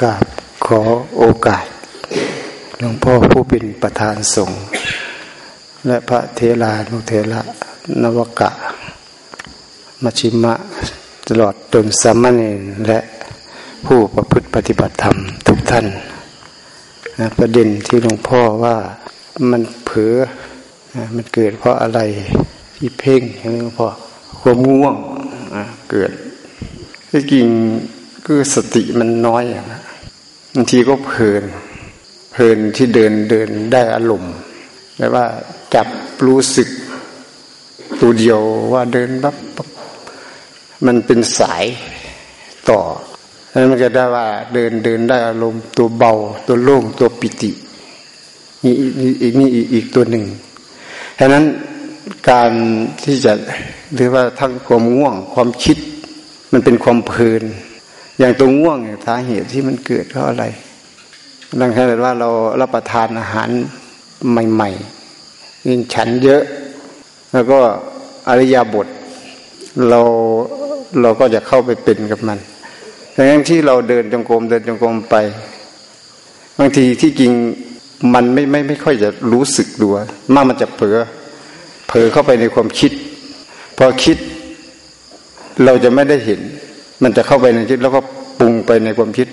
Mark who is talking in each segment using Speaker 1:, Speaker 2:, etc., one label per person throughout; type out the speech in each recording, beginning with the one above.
Speaker 1: กราบขอโอกาสหลวงพ่อผู้เป็นประธานสงฆ์และพระเทลานุเทระนวกะมชิมะ ตลอดจนสามเณรและผู้ประพฤติปฏิบัติธรรมทุกท่านนะประเด็นที่หลวงพ่อว่ามันเผลอนะมันเกิดเพราะอะไรที่เพ่งหมหลวงพ่อความง่วงเกิดที่จริง คือสติมันน้อยอะบางทีก็เพลิน เพลินที่เดินเดินได้อารมณ์แปลว่าจับรู้สึกตัวเดียวว่าเดินปั๊บมันเป็นสายต่อแล้วมันจะได้ว่าเดินเดินได้อารมณ์ตัวเบา ตัวโล่งตัวปิตินี่อีกนี่อีกตัวหนึ่งฉะนั้นการที่จะหรือว่าทั้งความง่วงความคิด มันเป็นความเพลิน อย่างตัวง่วงเนี่ยสาเหตุที่มันเกิดเพราะอะไรดังนั้นว่าเรารับประทานอาหารใหม่ๆยิ่งฉันเยอะ แล้วก็อริยบทเราเราก็จะเข้าไปเป็นกับมันดังนั้นที่เราเดินจงกรมเดินจงกรมไป บางทีที่จริงมันไม่ไม่ไม่ค่อยจะรู้สึกตัวมากมันจะเผลอเผลอเข้าไปในความคิด พอคิด เราจะไม่ได้เห็น มันจะเข้าไปในคิดแล้วก็ปรุงไปในความคิด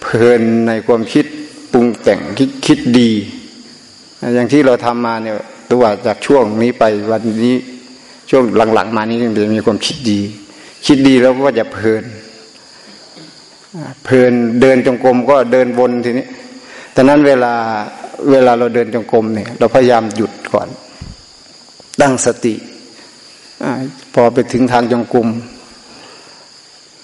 Speaker 1: เพลินในความคิดปรุงแต่งคิดคิดดี อย่างที่เราทำมาเนี่ยตัวจากช่วงนี้ไปวันนี้ช่วงหลังๆ มานี้จะมีความคิดดี คิดดีแล้วก็จะเพลิน เพลินเดินจงกรมก็เดินวนทีนี้แต่นั้นเวลาเวลาเราเดินจงกรมเนี่ย เราพยายามหยุดก่อนตั้งสติอพอไปถึงทางจงกรม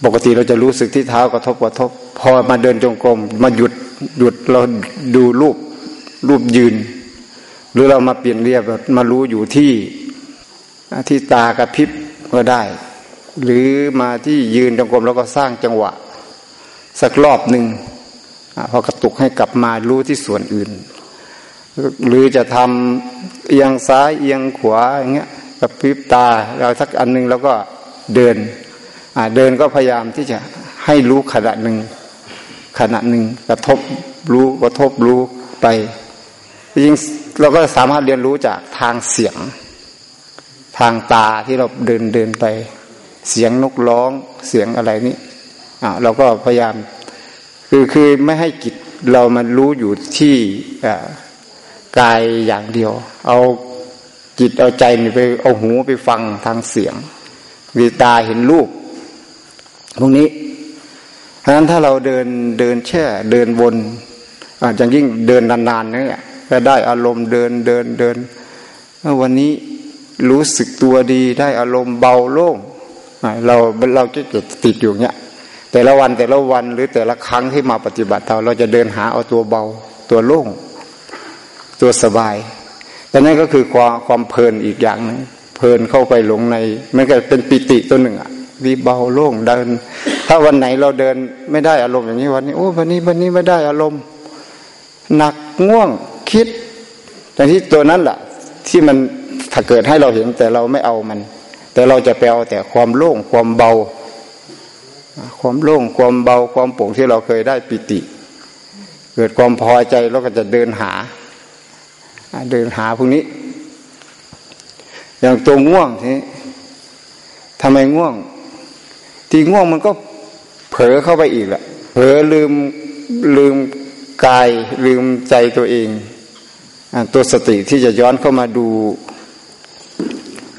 Speaker 1: ปกติเราจะรู้สึกที่เท้ากระทบกระทบ พอมาเดินจงกรมมาหยุดหยุดเราดูรูปรูปยืน หรือเรามาเปลี่ยนเรียบมารู้อยู่ที่ที่ตากระพริบก็ได้ หรือมาที่ยืนจงกรมแล้วก็สร้างจังหวะ สักรอบหนึ่งพอกระตุกให้กลับมารู้ที่ส่วนอื่น หรือจะทำเอียงซ้ายเอียงขวาอย่างเงี้ยกระพริบตาเราสักอันหนึ่งแล้วก็เดิน เดินก็พยายามที่จะให้รู้ขณะหนึ่งขณะหนึ่งกระทบรู้กระทบรู้ไปจริงเราก็สามารถเรียนรู้จากทางเสียง ทางตาที่เราเดินเดินไป เสียงนกร้องเสียงอะไรนี้อ่าเราก็พยายาม คือคือไม่ให้จิตเรามันรู้อยู่ที่กายอย่างเดียว เอาจิตเอาใจไปเอาหูไปฟังทางเสียงมีตาเห็นรูป พวกนี้เพราะฉะนั้นถ้าเราเดินเดินแช่เดินวนอาจจะยิ่งเดินนานๆเนี่ยก็ได้อารมณ์เดินเดินเดินวันนี้รู้สึกตัวดีได้อารมณ์เบาโล่งเราเราจะติดอยู่เนี้ยแต่ละวันแต่ละวันหรือแต่ละครั้งที่มาปฏิบัติเราเราจะเดินหาเอาตัวเบาตัวโล่ง ตัวสบายแต่นั่นก็คือความความเพลินอีกอย่างนึงเพลินเข้าไปหลงในมันก็เป็นปิติตัวหนึ่งอะ วีเบาโล่งเดิน ถ้าวันไหนเราเดินไม่ได้อารมณ์อย่างนี้วันนี้โอ้วันนี้วันนี้ไม่ได้อารมณ์ หนักง่วงคิดแต่ที่ตัวนั้นแหละที่มันถ้าเกิดให้เราเห็นแต่เราไม่เอามัน แต่เราจะไปเอาแต่ความโล่งความเบา ความโล่งความเบาความโปร่งที่เราเคยได้ปิติ เกิดความพอใจเราก็จะเดินหา เดินหาพวกนี้ อย่างตัวง่วงทีทำไมง่วง ทีง่วงมันก็เผลอเข้าไปอีกละเผลอลืมลืมกายลืมใจตัวเองตัวสติที่จะย้อนเข้ามาดู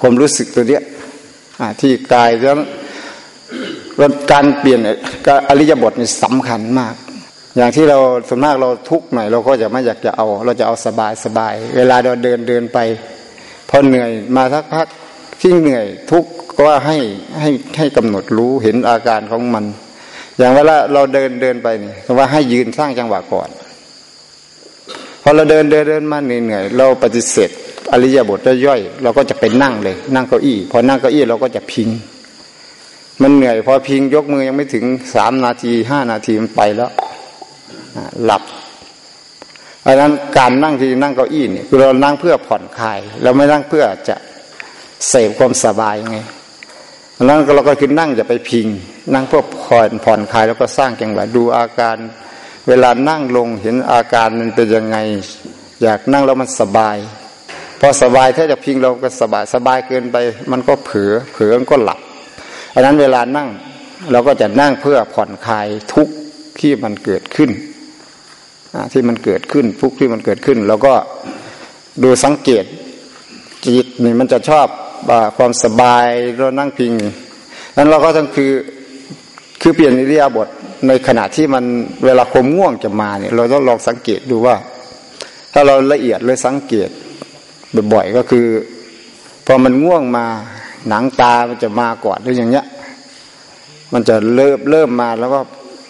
Speaker 1: ความรู้สึกตัวเนี้ยที่กายแล้วการเปลี่ยนอริยบทนี่สำคัญมาก อย่างที่เราส่วนมากเราทุกข์หน่อยเราก็จะไม่อยากจะเอา เราจะเอาสบายสบาย เวลาเราเดินเดินไปพอเหนื่อยมาสักพัก ที่เหนื่อยทุกก็ว่าให้ให้ให้กำหนดรู้เห็นอาการของมัน อย่างเวลาเราเดินเดินไปนี่ว่าให้ยืนสร้างจังหวะก่อนพอเราเดินเดินเดินมาเหนื่อยเราปฏิเสธอริยบทย่อยเราก็จะไปนั่งเลย นั่งเก้าอี้ พอนั่งเก้าอี้เราก็จะพิง มันเหนื่อย พอพิงยกมือยังไม่ถึงสามนาทีห้านาทีมันไปแล้วหลับอันนั้นการนั่งที่นั่งเก้าอี้เนี่ยคือเรานั่งเพื่อผ่อนคลาย เราไม่นั่งเพื่อจะ เสพความสบายไงแล้วเราก็คือนั่งจะไปพิง นั่งเพื่อผ่อนผ่อนคลายแล้วก็สร้างจังหวะดูอาการ เวลานั่งลงเห็นอาการมันเป็นยังไง อยากนั่งแล้วมันสบาย พอสบายถ้าจะพิงเราก็สบายสบายเกินไป มันก็เผลอเผลอก็หลับอันนั้นเวลานั่งเราก็จะนั่งเพื่อผ่อนคลายทุกข์ที่มันเกิดขึ้นที่มันเกิดขึ้นทุกข์ที่มันเกิดขึ้นเราก็ดูสังเกตจิตนี่มันจะชอบ ความสบายเรานั่งพิงนั้นเราก็ต้องคือคือเปลี่ยนอิริยาบถในขณะที่มันเวลาความง่วงจะมาเนี่ยเราต้องลองสังเกตดูว่า ถ้าเราละเอียดเลยสังเกตบ่อยๆก็คือ พอมันง่วงมาหนังตามันจะมาก่อนหรืออย่างเงี้ย มันจะเริ่มเริ่มมาแล้วก็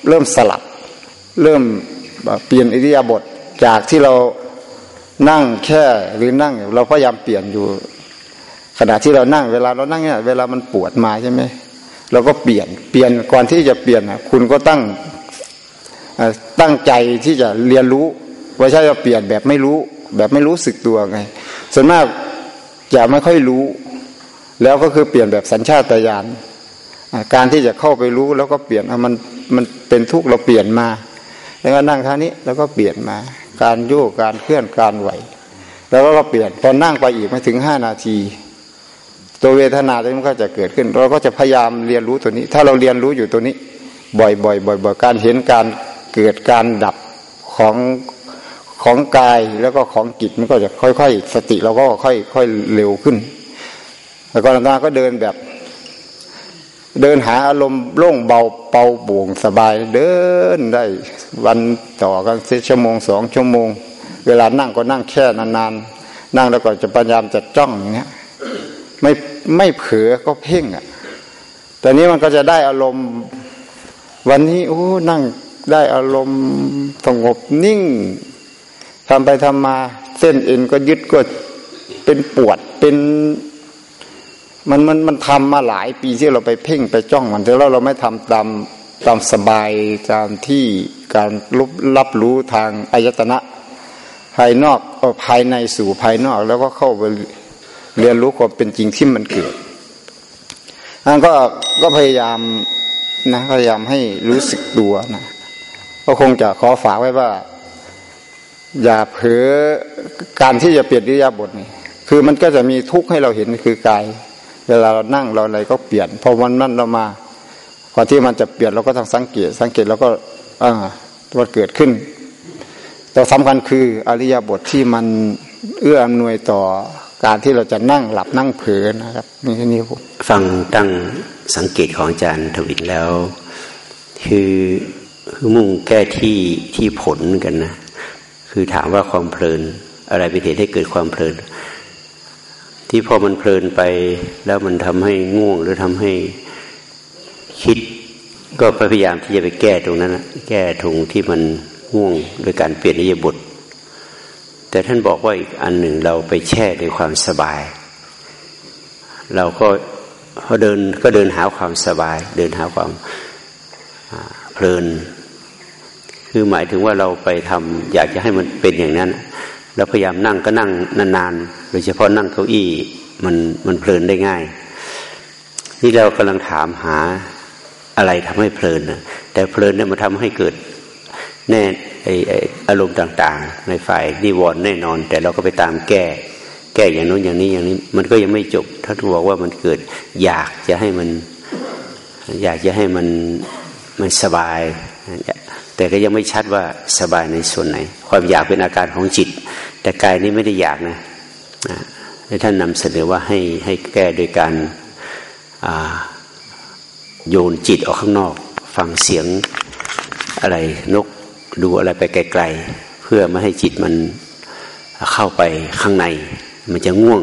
Speaker 1: เริ่มสลับ เริ่มเปลี่ยนอิริยาบถจากที่เรานั่งแค่หรือนั่ง เราพยายามเปลี่ยนอยู่ ขณะที่เรานั่งเวลาเรานั่งเนี่ยเวลามันปวดมาใช่ไหมเราก็เปลี่ยนเปลี่ยนก่อนที่จะเปลี่ยนคุณก็ตั้งตั้งใจที่จะเรียนรู้ไม่ใช่จะเปลี่ยนแบบไม่รู้ แบบไม่รู้สึกตัวไง ส่วนมากจะไม่ค่อยรู้ แล้วก็คือเปลี่ยนแบบสัญชาตญาณการที่จะเข้าไปรู้แล้วก็เปลี่ยนมันมันเป็นทุกข์เราเปลี่ยนมา แล้วก็นั่งท่านี้แล้วก็เปลี่ยนมา การโยกการเคลื่อนการไหว แล้วก็เปลี่ยนพอนั่งไปอีกไม่ถึงห้านาที ตัวเวทนาตัวนี้มันก็จะเกิดขึ้น เราก็จะพยายามเรียนรู้ตัวนี้ ถ้าเราเรียนรู้อยู่ตัวนี้ บ่อยๆบ่อยๆการเห็นการเกิดการดับของของกายแล้วก็ของจิตมันก็จะค่อยๆ สติเราก็ค่อยๆเร็วขึ้น แล้วก็นาก็เดินแบบ เดินหาอารมณ์โล่งเบาเป่าบ่วงสบายเดินได้วันต่อกันสิชั่วโมงสองชั่วโมง เวลานั่งก็นั่งแค่นานๆนั่งแล้วก็จะพยายามจะจ้องอย่างเงี้ย ไม่ไม่เผลอก็เพ่งอะแต่นี้มันก็จะได้อารมณ์ วันนี้โอ้นั่งได้อารมณ์สงบนิ่งทำไปทำมา เส้นเอ็นก็ยึดก็เป็นปวดเป็น มันมันมันทำมาหลายปีที่เราไปเพ่งไปจ้องมันแต่แล้วเราไม่ทำตามตามสบายตามที่การรับรับรู้ทางอายตนะ ภายนอกภายในสู่ภายนอก แล้วก็เข้าไป เรียนรู้ความเป็นจริงที่มันเกิดอันก็ก็พยายามนะพยายามให้รู้สึกตัวนะก็คงจะขอฝากไว้ว่า อย่าเผลอการที่จะเปลี่ยนริยาบทนี่คือมันก็จะมีทุกข์ให้เราเห็นคือกาย เวลาเรานั่งเราอะไรก็เปลี่ยนพอวันนั้นเรามาก่อนที่มันจะเปลี่ยนเราก็ต้องสังเกต สังเกตแล้วก็อ่าว่าเกิดขึ้น แต่สำคัญคืออริยบทที่มันเอื้ออำนวยต่อ การที่เราจะนั่งหลับนั่งเผลอนะครับนี่นี้ผม
Speaker 2: ฟังตั้งสังเกตของอาจารย์ทวินแล้ว คือคือมุ่งแก้ที่ที่ผลกันนะ คือถามว่าความเพลิน อะไรเป็นเหตุให้เกิดความเพลิน ที่พอมันเพลินไปแล้วมันทำให้ง่วงหรือทำให้คิด ก็พยายามที่จะไปแก้ตรงนั้นนะแก้ตรงที่มันง่วงโดยการเปลี่ยนอิยบท แต่ท่านบอกว่าอีกอันหนึ่งเราไปแช่ในความสบาย เราก็พอเดินก็เดินหาความสบาย เดินหาความเพลิน คือหมายถึงว่าเราไปทำอยากจะให้มันเป็นอย่างนั้น แล้วพยายามนั่งก็นั่งนานๆโดยเฉพาะนั่งเก้าอี้มันมันเพลินได้ง่าย นี่เรากำลังถามหาอะไรทำให้เพลินนะแต่เพลินเนี่ยมันทำให้เกิด แน่ไอไออารมณ์ต่าง ๆ ในฝ่ายนิวรณ์แน่นอน แต่เราก็ไปตามแก้ แก้อย่างโน้นอย่างนี้อย่างนี้ มันก็ยังไม่จบ ถ้าถูกบอกว่ามันเกิดอยากจะให้มัน อยากจะให้มันมันสบาย แต่ก็ยังไม่ชัดว่าสบายในส่วนไหน ความอยากเป็นอาการของจิต แต่กายนี้ไม่ได้อยากนะท่านนำเสนอว่าให้ให้แก้โดยการโยนจิตออกข้างนอก ฟังเสียงอะไรนก ดูอะไรไปไกลๆ เพื่อไม่ให้จิตมันเข้าไปข้างใน มันจะง่วง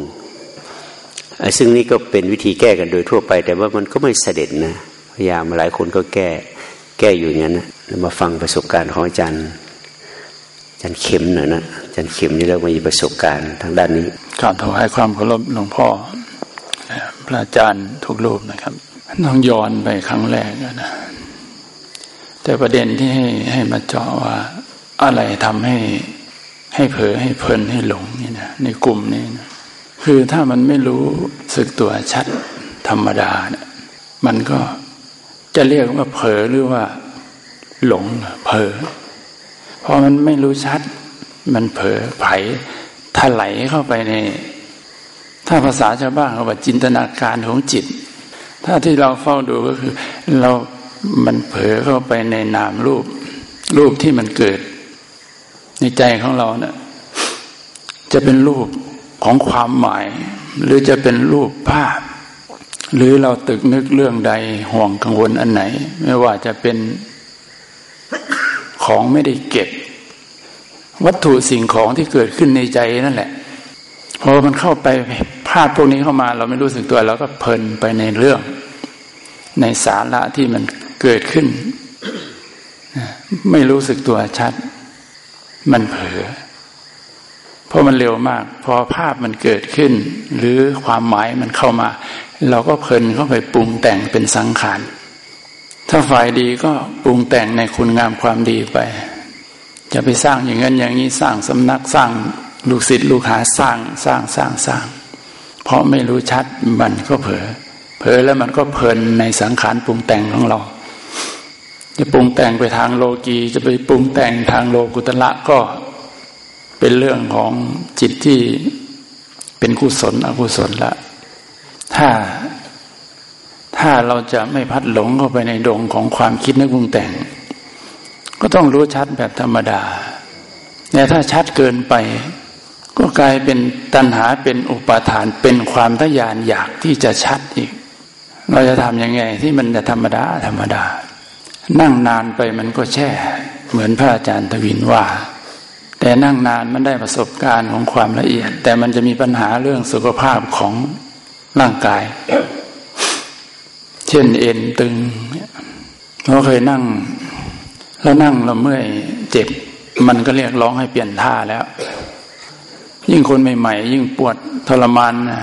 Speaker 2: ซึ่งนี่ก็เป็นวิธีแก้กันโดยทั่วไป แต่ว่ามันก็ไม่เสด็จนะพยายามหลายคนก็แก้แก้อยู่อย่างนั้นมาฟังประสบการณ์ของอาจารย์อาจารย์เข็มหน่อยนะอาจารย์เข็มนี่เรามีประสบการณ์ทางด้านนี้
Speaker 3: กราบถวายความเคารพหลวงพ่อพระอาจารย์ทุกรูปนะครับต้องย้อนไปครั้งแรกนะ แต่ประเด็นที่ให้ให้มาเจาะว่า อะไรทำให้ให้เผลอให้เพลินให้หลงนี่นะในกลุ่มนี้นะคือถ้ามันไม่รู้สึกตัวชัดธรรมดาเนะมันก็จะเรียกว่าเผลอหรือว่า หลงเผลอพอมันไม่รู้ชัด มันเผลอไผถลายเข้าไปใน ถ้าภาษาชาวบ้านเขาบอกจินตนาการของจิต ถ้าที่เราเฝ้าดูก็คือ เรา มันเผลอเข้าไปในนามรูป รูปที่มันเกิด ในใจของเราเนะ่ะจะเป็นรูปของความหมาย หรือจะเป็นรูปภาพ หรือเราตึกนึกเรื่องใดห่วงกังวลอันไหน ไม่ว่าจะเป็นของไม่ได้เก็บ วัตถุสิ่งของที่เกิดขึ้นในใจนั่นแหละพอมันเข้าไปภาพพวกนี้เข้ามา เราไม่รู้สึกตัวเราก็เพลินไปในเรื่อง ในสาระที่มัน เกิดขึ้น ไม่รู้สึกตัวชัด มันเผลอเพราะมันเร็วมาก พอภาพมันเกิดขึ้น หรือความหมายมันเข้ามา เราก็เพลินเข้าไปปรุงแต่งเป็นสังขาร ถ้าฝ่ายดีก็ปรุงแต่งในคุณงามความดีไป จะไปสร้างอย่างนั้นอย่างนี้สร้างสำนักสร้างลูกศิษย์ลูกหาสร้างสร้างสร้างสร้าง เพราะไม่รู้ชัดมันก็เผลอเผลอแล้วมันก็เพลินในสังขารปรุงแต่งของเรา จะปรุงแต่งไปทางโลกีจะไปปรุงแต่งทางโลกุตละก็เป็นเรื่องของจิตที่เป็นกุศลอกุศลละ ถ้าถ้าเราจะไม่พัดหลงเข้าไปในดงของความคิดนึกปรุงแต่ง ก็ต้องรู้ชัดแบบธรรมดาแต่ถ้าชัดเกินไป ก็กลายเป็นตัณหาเป็นอุปาทานเป็นความทยานอยากที่จะชัดอีก เราจะทำยังไงที่มันจะธรรมดาธรรมดา นั่งนานไปมันก็แช่ เหมือนพระอาจารย์ทวินว่า แต่นั่งนานมันได้ประสบการณ์ของความละเอียด แต่มันจะมีปัญหาเรื่องสุขภาพของร่างกาย เช่นเอ็นตึงเราเคยนั่ง แล้วนั่งเราเมื่อยเจ็บ มันก็เรียกร้องให้เปลี่ยนท่าแล้ว ยิ่งคนใหม่ๆ ยิ่งปวดทรมานนะ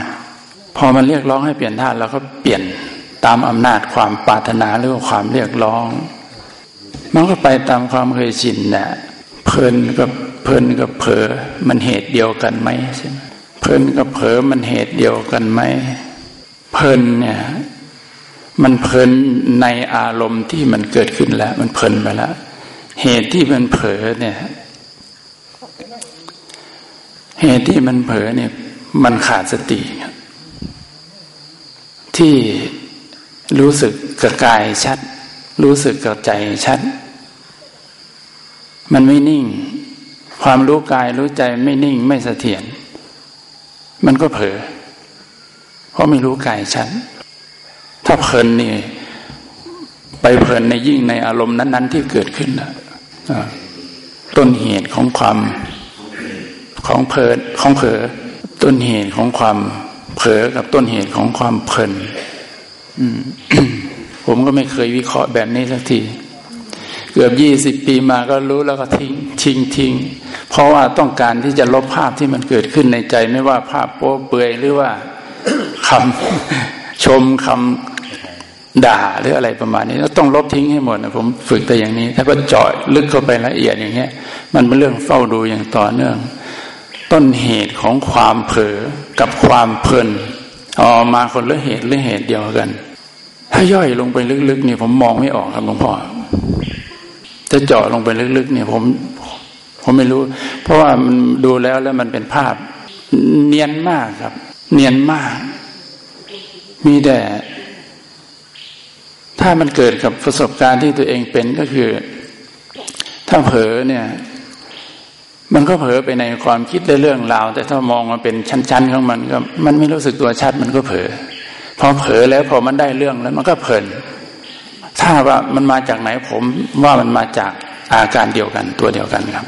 Speaker 3: พอมันเรียกร้องให้เปลี่ยนท่าเราก็เปลี่ยน ตามอำนาจความปรารถนาหรือความเรียกร้อง มันก็ไปตามความเคยชินนะเพลินกับเพลินกับเผลอมันเหตุเดียวกันไหมใช่ไหมเพลินกับเผลอมันเหตุเดียวกันไหมเพลินเนี่ยมันเพลินในอารมณ์ที่มันเกิดขึ้นแล้ว มันเพลินไปแล้วเหตุที่มันเผลอเนี่ย เหตุที่มันเผลอเนี่ย มันขาดสติที่ รู้สึกกับกายชัด รู้สึกกับใจชัด มันไม่นิ่ง ความรู้กายรู้ใจไม่นิ่งไม่เสถียรมันก็เผลอเพราะไม่รู้กายชัด ถ้าเพลินนี่ไปเพลินในยิ่งในอารมณ์นั้น ๆ ที่เกิดขึ้นนะต้นเหตุของความของเพลินของเผลอต้นเหตุของความเผลอกับต้นเหตุของความเพลิน ผมก็ไม่เคยวิเคราะห์แบบนี้สักที เกือบยี่สิบปีมาก็รู้แล้วก็ทิ้งทิ้งทิ้งเพราะว่าต้องการที่จะลบภาพที่มันเกิดขึ้นในใจ ไม่ว่าภาพโป๊เปือยหรือว่าคำชมคำด่าหรืออะไรประมาณนี้ต้องลบทิ้งให้หมดนะผมฝึกแต่อย่างนี้ ถ้าก็เจาะลึกเข้าไปละเอียดอย่างเงี้ย มันเป็นเรื่องเฝ้าดูอย่างต่อเนื่อง ต้นเหตุของความเผลอกับความเพลิน ออกมาคนละเหตุหรือเหตุเดียวกัน ถ้าย่อยลงไปลึกๆนี่ผมมองไม่ออกครับหลวงพ่อจะเจาะลงไปลึกๆ เนี่ย ผม ผมไม่รู้ เพราะว่ามันดูแล้วแล้วมันเป็นภาพ เนียนมากครับ เนียนมาก มีแต่ ถ้ามันเกิดกับประสบการณ์ที่ตัวเองเป็นก็คือ ถ้าเผลอเนี่ย มันก็เผลอไปในความคิดในเรื่องราว แต่ถ้ามองมาเป็นชั้น ๆ ของมันก็มันไม่รู้สึกตัวชัดมันก็เผลอพอเผลอแล้วพอมันได้เรื่องแล้วมันก็เพลิน ถ้าว่ามันมาจากไหนผมว่ามันมาจากอาการเดียวกันตัวเดียวกันครับ